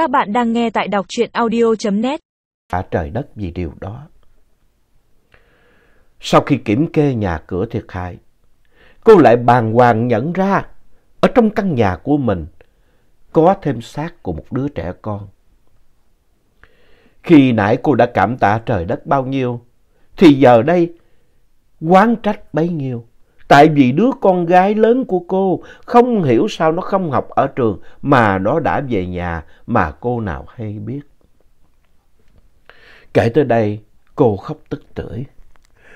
Các bạn đang nghe tại đọc truyện audio.net. Cả trời đất vì điều đó. Sau khi kiểm kê nhà cửa thiệt hại, cô lại bàng hoàng nhận ra ở trong căn nhà của mình có thêm xác của một đứa trẻ con. Khi nãy cô đã cảm tạ trời đất bao nhiêu, thì giờ đây quán trách bấy nhiêu. Tại vì đứa con gái lớn của cô không hiểu sao nó không học ở trường mà nó đã về nhà mà cô nào hay biết. Kể tới đây, cô khóc tức tưởi.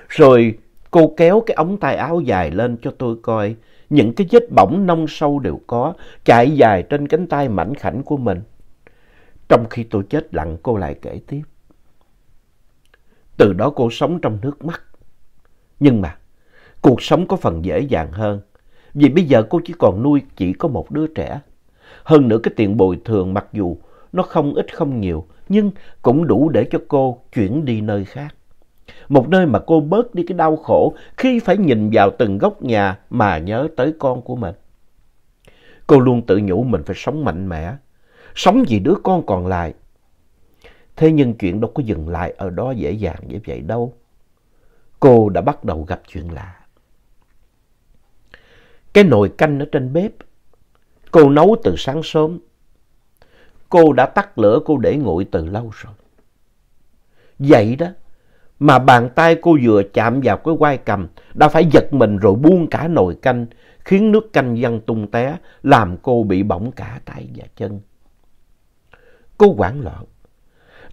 Rồi cô kéo cái ống tay áo dài lên cho tôi coi. Những cái vết bỏng nông sâu đều có, chạy dài trên cánh tay mảnh khảnh của mình. Trong khi tôi chết lặng, cô lại kể tiếp. Từ đó cô sống trong nước mắt. Nhưng mà, cuộc sống có phần dễ dàng hơn. Vì bây giờ cô chỉ còn nuôi chỉ có một đứa trẻ. Hơn nữa cái tiền bồi thường mặc dù nó không ít không nhiều, nhưng cũng đủ để cho cô chuyển đi nơi khác. Một nơi mà cô bớt đi cái đau khổ khi phải nhìn vào từng góc nhà mà nhớ tới con của mình. Cô luôn tự nhủ mình phải sống mạnh mẽ, sống vì đứa con còn lại. Thế nhưng chuyện đâu có dừng lại ở đó dễ dàng như vậy đâu. Cô đã bắt đầu gặp chuyện lạ. Cái nồi canh ở trên bếp, cô nấu từ sáng sớm. Cô đã tắt lửa cô để nguội từ lâu rồi. Vậy đó, mà bàn tay cô vừa chạm vào cái quai cầm đã phải giật mình rồi buông cả nồi canh, khiến nước canh văng tung té, làm cô bị bỏng cả tay và chân. Cô hoảng loạn.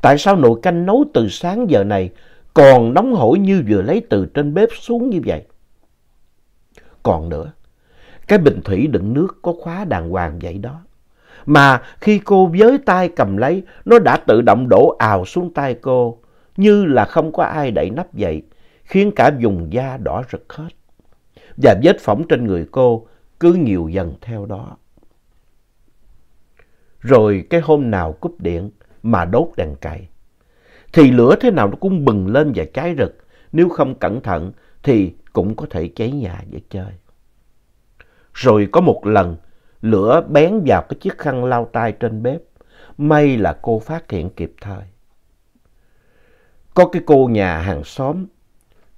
Tại sao nồi canh nấu từ sáng giờ này còn nóng hổi như vừa lấy từ trên bếp xuống như vậy? Còn nữa, cái bình thủy đựng nước có khóa đàng hoàng vậy đó. Mà khi cô với tay cầm lấy, nó đã tự động đổ ào xuống tay cô, như là không có ai đậy nắp vậy, khiến cả vùng da đỏ rực hết. Và vết phỏng trên người cô cứ nhiều dần theo đó. Rồi cái hôm nào cúp điện mà đốt đèn cày, thì lửa thế nào nó cũng bừng lên và cháy rực, nếu không cẩn thận thì cũng có thể cháy nhà vậy chơi. Rồi có một lần, lửa bén vào cái chiếc khăn lau tay trên bếp. May là cô phát hiện kịp thời. Có cái cô nhà hàng xóm,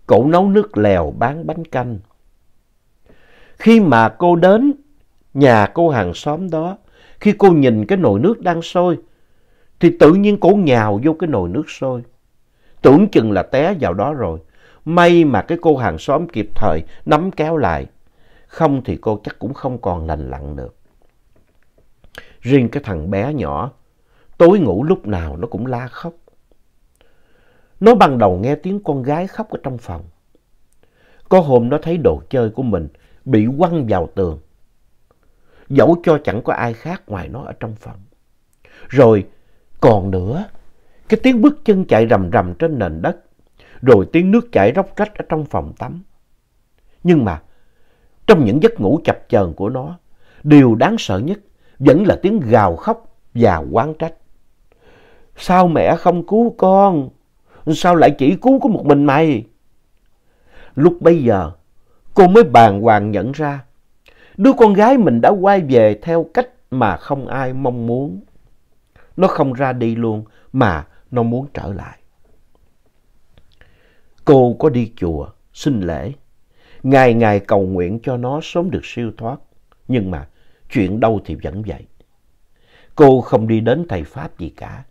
cổ nấu nước lèo bán bánh canh. Khi mà cô đến nhà cô hàng xóm đó, khi cô nhìn cái nồi nước đang sôi, thì tự nhiên cô nhào vô cái nồi nước sôi. Tưởng chừng là té vào đó rồi. May mà cái cô hàng xóm kịp thời nắm kéo lại. Không thì cô chắc cũng không còn lành lặn được. Riêng cái thằng bé nhỏ, tối ngủ lúc nào nó cũng la khóc. Nó ban đầu nghe tiếng con gái khóc ở trong phòng. Có hôm nó thấy đồ chơi của mình bị quăng vào tường. Dẫu cho chẳng có ai khác ngoài nó ở trong phòng. Rồi còn nữa, cái tiếng bước chân chạy rầm rầm trên nền đất. Rồi tiếng nước chảy róc rách ở trong phòng tắm. Nhưng mà trong những giấc ngủ chập chờn của nó, điều đáng sợ nhất vẫn là tiếng gào khóc và oán trách. Sao mẹ không cứu con? Sao lại chỉ cứu có một mình mày? Lúc bây giờ, cô mới bàng hoàng nhận ra, đứa con gái mình đã quay về theo cách mà không ai mong muốn. Nó không ra đi luôn, mà nó muốn trở lại. Cô có đi chùa, xin lễ, ngày ngày cầu nguyện cho nó sớm được siêu thoát. Nhưng mà chuyện đâu thì vẫn vậy. Cô không đi đến thầy Pháp gì cả.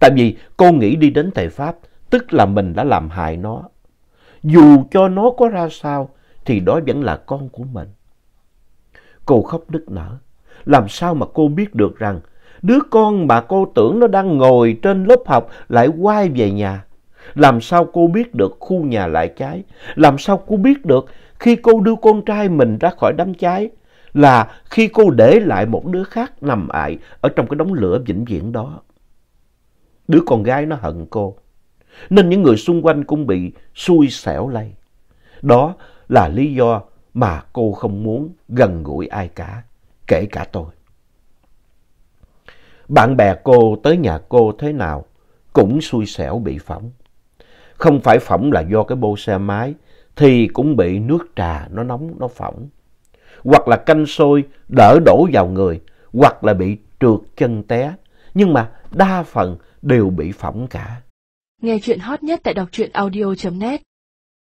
Tại vì cô nghĩ đi đến thầy Pháp tức là mình đã làm hại nó. Dù cho nó có ra sao thì đó vẫn là con của mình. Cô khóc nức nở. Làm sao mà cô biết được rằng đứa con mà cô tưởng nó đang ngồi trên lớp học lại quay về nhà. Làm sao cô biết được khu nhà lại cháy? Làm sao cô biết được khi cô đưa con trai mình ra khỏi đám cháy là khi cô để lại một đứa khác nằm ại ở trong cái đống lửa vĩnh viễn đó. Đứa con gái nó hận cô, nên những người xung quanh cũng bị xui xẻo lây. Đó là lý do mà cô không muốn gần gũi ai cả, kể cả tôi. Bạn bè cô tới nhà cô thế nào cũng xui xẻo bị phỏng. Không phải phỏng là do cái bô xe máy, thì cũng bị nước trà nó nóng nó phỏng. Hoặc là canh sôi đỡ đổ vào người, hoặc là bị trượt chân té. nhưng mà đa phần đều bị phỏng cả. Nghe chuyện hot nhất tại đọc truyện audio.net